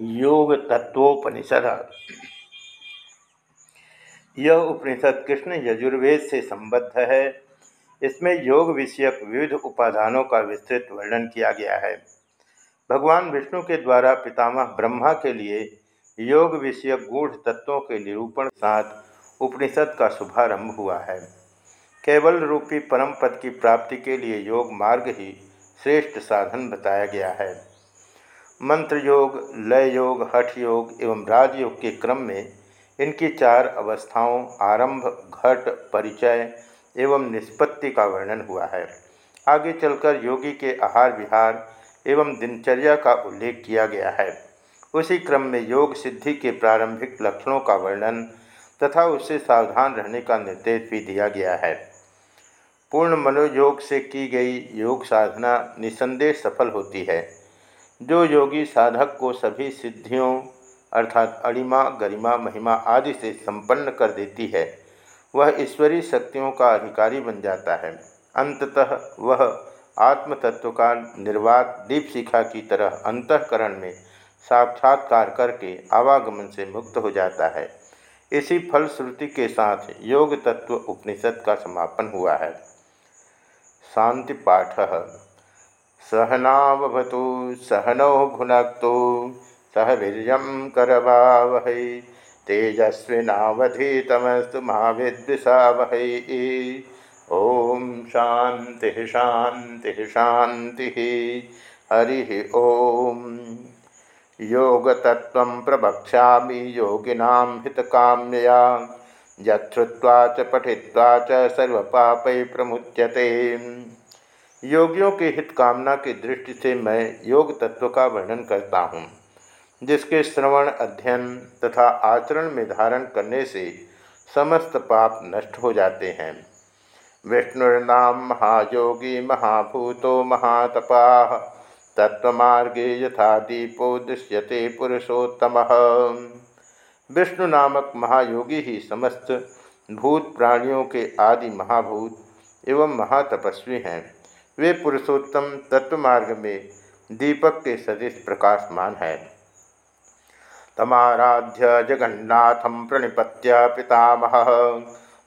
योग तत्वोपनिषद यह उपनिषद कृष्ण यजुर्वेद से संबद्ध है। इसमें योग विषयक विविध उपादानों का विस्तृत वर्णन किया गया है। भगवान विष्णु के द्वारा पितामह ब्रह्मा के लिए योग विषयक गूढ़ तत्वों के निरूपण साथ उपनिषद का शुभारंभ हुआ है। केवल रूपी परम पद की प्राप्ति के लिए योग मार्ग ही श्रेष्ठ साधन बताया गया है। मंत्र योग लय योग हठ योग एवं राजयोग के क्रम में इनकी चार अवस्थाओं आरंभ, घट, परिचय एवं निष्पत्ति का वर्णन हुआ है। आगे चलकर योगी के आहार विहार एवं दिनचर्या का उल्लेख किया गया है। उसी क्रम में योग सिद्धि के प्रारंभिक लक्षणों का वर्णन तथा उससे सावधान रहने का निर्देश भी दिया गया है। पूर्ण मनोयोग से की गई योग साधना निसंदेह सफल होती है। जो योगी साधक को सभी सिद्धियों अर्थात अणिमा गरिमा, महिमा आदि से संपन्न कर देती है, वह ईश्वरीय शक्तियों का अधिकारी बन जाता है। अंततः वह आत्म तत्व का निर्वात, दीप शिखा की तरह अंतकरण में साक्षात्कार करके आवागमन से मुक्त हो जाता है। इसी फलश्रुति के साथ योग तत्व उपनिषद का समापन हुआ है। शांति पाठ सहनावतु सहनौ भुन सह वीर करवावह, तेजस्विनावधीतमस्तु महाविद्विषावह ओम शांति शांति शांति हरि ओम योगतत्व प्रवक्षा योगिना हितकाम्यया यत्वा च पठित्वा च सर्वपापै प्रमुच्यते। योगियों के हित कामना की दृष्टि से मैं योग तत्व का वर्णन करता हूँ, जिसके श्रवण, अध्ययन तथा आचरण में धारण करने से समस्त पाप नष्ट हो जाते हैं। विष्णुर्नाम महायोगी महाभूतो महातपा तत्वमार्गे यथा दीपो दृश्यते पुरुषोत्तम। विष्णु नामक महायोगी ही समस्त भूत प्राणियों के आदि महाभूत एवं महातपस्वी हैं। वे पुरुषोत्तम तत्व मार्ग में दीपक के सदृश प्रकाशमान है। तमाराध्य जगन्नाथम प्रणिपत्य पितामह।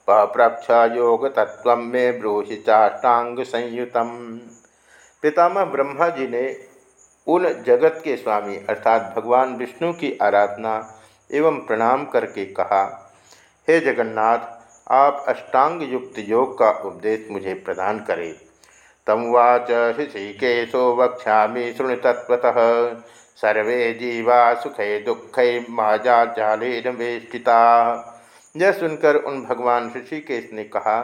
पप्रक्ष योग तत्व में ब्रूहि चाष्टांग संयुतम पितामह ब्रह्मा जी ने उन जगत के स्वामी अर्थात भगवान विष्णु की आराधना एवं प्रणाम करके कहा, हे जगन्नाथ, आप अष्टांग युक्त योग का उपदेश मुझे प्रदान करें। तमुवाच वक्षा शृणु तत्वतः सर्वे जीवा सुखे दुख माजालेन वेष्टिता। यह सुनकर उन भगवान ऋषिकेश ने कहा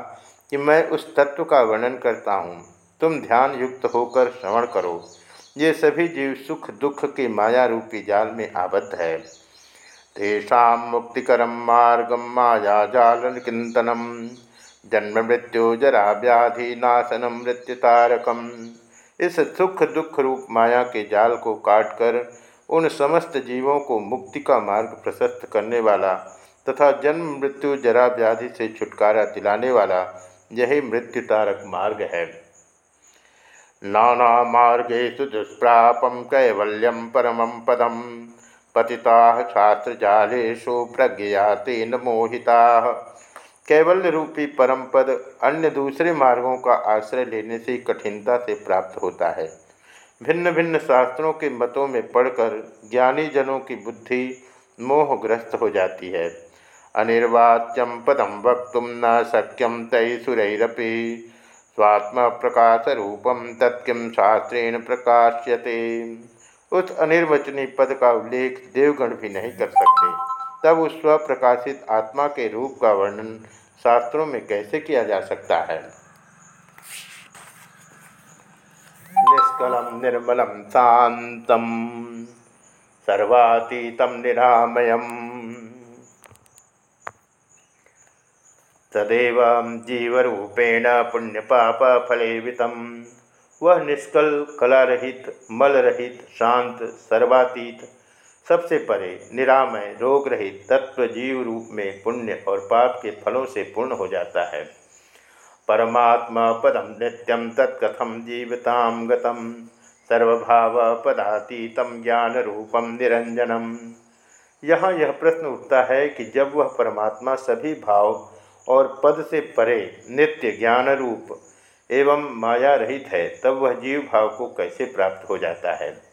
कि मैं उस तत्व का वर्णन करता हूँ। तुम ध्यान युक्त होकर श्रवण करो। ये सभी जीव सुख दुख के माया रूपी जाल में आबद्ध है। तेषा मुक्तिकरम मार्गम माया जाल किंतनम जन्म मृत्यु जरा व्याधि नाशनम मृत्यु तारकम इस सुख दुख रूप माया के जाल को काटकर, उन समस्त जीवों को मुक्ति का मार्ग प्रशस्त करने वाला तथा जन्म मृत्यु जरा व्याधि से छुटकारा दिलाने वाला यही मृत्यु तारक मार्ग है। नाना मार्गेशु दुष्प्रापम कैवल्यम परम पदम पतिता शास्त्र जालेशु प्रज्ञा तेन मोहिता। कैवल्य रूपी परम पद अन्य दूसरे मार्गों का आश्रय लेने से कठिनता से प्राप्त होता है। भिन्न भिन्न शास्त्रों के मतों में पढ़कर ज्ञानी जनों की बुद्धि मोहग्रस्त हो जाती है। अनिर्वाच्यम पदम वक्त न शक्यम तय सुरैरपी। स्वात्म प्रकाश रूपम तत्किम शास्त्रेण प्रकाश्यते। उस अनिर्वचनी पद का उल्लेख देवगण भी नहीं कर सकते। तब उस स्वप्रकाशित आत्मा के रूप का वर्णन शास्त्रों में कैसे किया जा सकता है? निष्कलम, निर्मलम, शांतम, सर्वातीतम, निरामयम। तदेव जीवरूपेण पुण्यपाप फलेवितम वह निष्कल, कलारहित, मलरहित, शांत, सर्वातीत सबसे परे निरामय रोग रहित तत्व जीव रूप में पुण्य और पाप के फलों से पूर्ण हो जाता है। परमात्मा पदम नित्यम तत्कथम जीवताम गतम, सर्वभाव पदातीतम ज्ञान रूपम निरंजनम। यहाँ यह प्रश्न उठता है कि जब वह परमात्मा सभी भाव और पद से परे नित्य ज्ञान रूप एवं माया रहित है, तब वह जीव भाव को कैसे प्राप्त हो जाता है?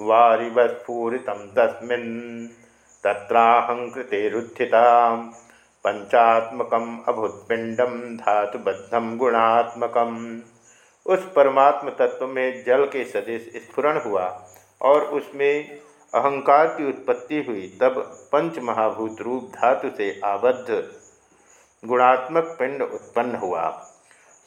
वारिवस्फूरित तस्मिन् तत्राहंकृतेरुत्थिता पंचात्मक अभुतपिंडम धातुबद्धम गुणात्मकम। उस परमात्म तत्व में जल के सदेश स्फुरण हुआ और उसमें अहंकार की उत्पत्ति हुई, तब पंच महाभूत रूप धातु से आबद्ध गुणात्मक पिंड उत्पन्न हुआ।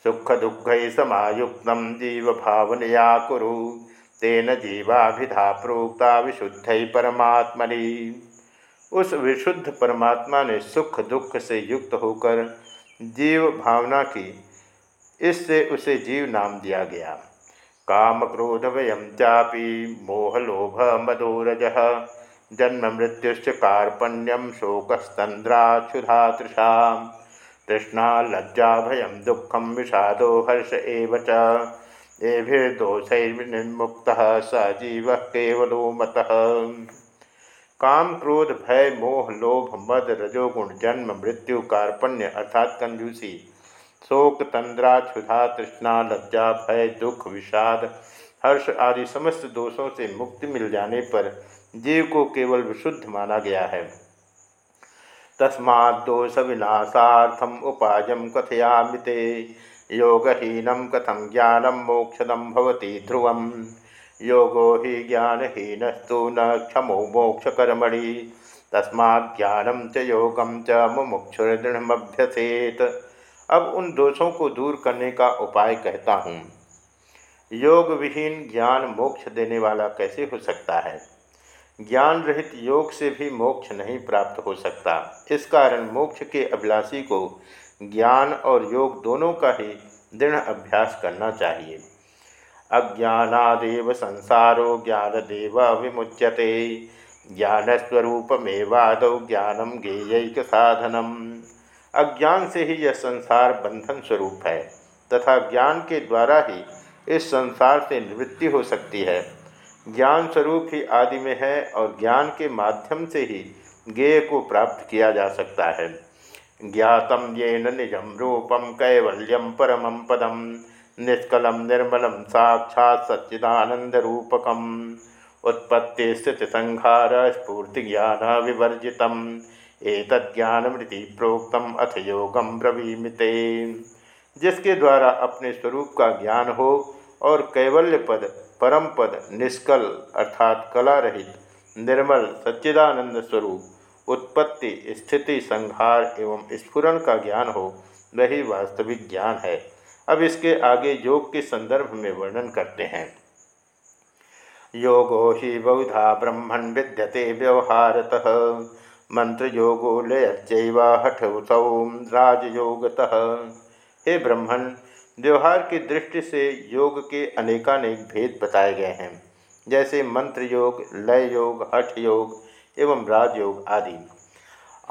सुख दुख समायुक्त जीव भावनया कुरु। तेन जीवाभिधा प्रोक्ता विशुद्ध परमात्मनि। उस विशुद्ध परमात्मा ने सुख दुख से युक्त होकर जीव भावना की, इससे उसे जीव नाम दिया गया। काम क्रोध वयम चापी मोहलोभ मदोरज। जन्म मृत्युश्च कार्पण्यम शोकस्तंद्राक्षुधा तृषा तृष्णा लज्जा भयम दुखम विषादो हर्ष एव एभिर्दोषैर्निर्मुक्त स जीव केवलो मत काम क्रोध, भय, मोह, लोभ, मद, रजोगुण, जन्म, मृत्यु, कार्पण्य, अर्थात कंजूसी, शोक, तंद्रा, क्षुधा, तृष्णा, लज्जा, भय, दुख, विषाद, हर्ष आदि समस्त दोषों से मुक्ति मिल जाने पर जीव को केवल विशुद्ध माना गया है। तस्मादोष विनाशाथम उपायम कथयामिते योगहीनम कथम ज्ञानम मोक्षदम भवती ध्रुवम। योगो ही ज्ञानहीनस्तु न क्षमो मोक्षकर्मणि। तस्मा ज्ञानम च योगम च मुमुक्षुर्दृढ़मभ्यसेत अब उन दोषों को दूर करने का उपाय कहता हूँ। योग विहीन ज्ञान मोक्ष देने वाला कैसे हो सकता है? ज्ञान रहित योग से भी मोक्ष नहीं प्राप्त हो सकता। इस कारण मोक्ष के अभिलाषी को ज्ञान और योग दोनों का ही दृढ़ अभ्यास करना चाहिए। अज्ञानादेव संसारो ज्ञानदेव विमुच्यते। ज्ञानस्वरूपमेवाद ज्ञानम गेयक साधनम अज्ञान से ही यह संसार बंधन स्वरूप है तथा ज्ञान के द्वारा ही इस संसार से निवृत्ति हो सकती है। ज्ञान स्वरूप ही आदि में है और ज्ञान के माध्यम से ही ज्ञेय को प्राप्त किया जा सकता है। ज्ञातम ये निजम रूपम कैवल्यम परम पदम निष्कलम निर्मल साक्षात सच्चिदानंद रूपकम उत्पत्ति स्थित संहार स्फूर्ति ज्ञान विवर्जित एक ज्ञानमृति प्रोक्तम अथ योगम ब्रवीमिते। जिसके द्वारा अपने स्वरूप का ज्ञान हो और कैवल्य पद, परम पद, निष्कल अर्थात कला रहित, निर्मल सच्चिदानंद स्वरूप उत्पत्ति, स्थिति संहार एवं स्फुरन का ज्ञान हो, वही वास्तविक ज्ञान है। अब इसके आगे योग के संदर्भ में वर्णन करते हैं। योगो ही बहुधा ब्रह्मण विद्यते व्यवहारत। मंत्र योगो लयचैव हठौसौ राजयोगतः। हे ब्रह्मण व्यवहार की दृष्टि से योग के अनेकानेक भेद बताए गए हैं। जैसे मंत्र योग, लय योग, हठ योग एवं राजयोग आदि।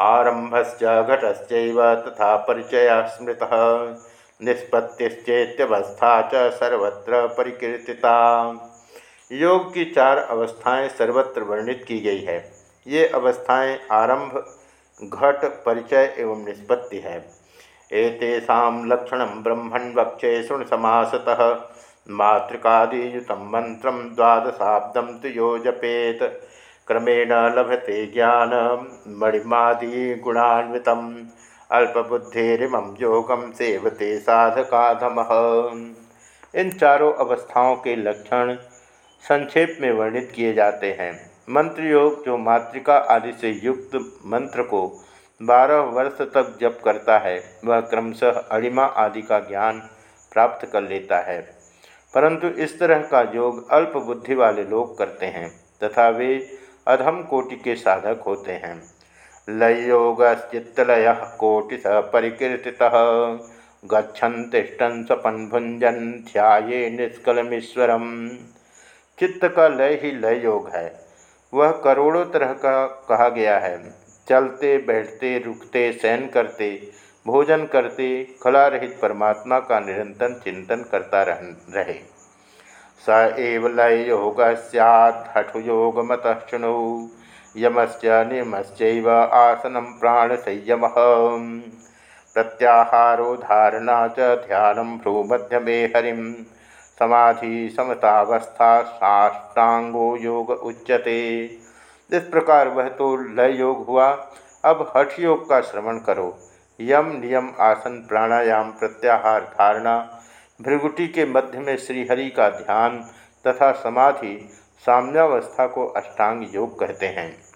आरंभश्च घटश्चैव तथा परिचय स्मृत। निष्पत्तिश्चेत्यवस्था च सर्वत्र परिकीर्तिता। योग की चार अवस्थाएँ सर्वत्र वर्णित की गई है। ये अवस्थाएँ आरंभ, घट, परिचय एवं निष्पत्ति है। एतेषा लक्षण ब्रह्मण वक्षे समासतः मातृकादियुत मंत्र द्वादशाब्दम तो यो जपेत। क्रमेण लभते ज्ञान, मणिमादि गुणान्वित, अल्पबुद्धिरिम योगम सेवते साधकाधम। इन चारों अवस्थाओं के लक्षण संक्षेप में वर्णित किए जाते हैं। मंत्र योग जो मातृका आदि से युक्त मंत्र को बारह वर्ष तक जप करता है, वह क्रमशः अणिमा आदि का ज्ञान प्राप्त कर लेता है। परंतु इस तरह का योग अल्प बुद्धि वाले लोग करते हैं, तथा वे अधम कोटि के साधक होते हैं। लयोगश्चित्तलय कोटिश परिकीर्ति गच्छन तिष्ठन सपन भुंजन ध्याये निष्कलमीश्वरम। चित्त का लय ही। लय योग है वह करोड़ों तरह का कहा गया है। चलते, बैठते, रुकते, शयन करते, भोजन करते, खला रहित परमात्मा का निरंतर चिंतन करता रहे। स एव लय योग सैठुयोग शृणु यमश्च आसनं प्राणसंयम। प्रत्याहारो धारणा च ध्यानं भ्रूमध्यमे हरिं। समाधि समतावस्था साष्टांगो योग उच्यते। इस प्रकार वह तो लय योग हुआ। अब हठ योग का श्रवण करो। यम नियम आसन प्राणायाम प्रत्याहार धारणा भृगुटी के मध्य में श्रीहरि का ध्यान तथा समाधि साम्यावस्था को अष्टांग योग कहते हैं।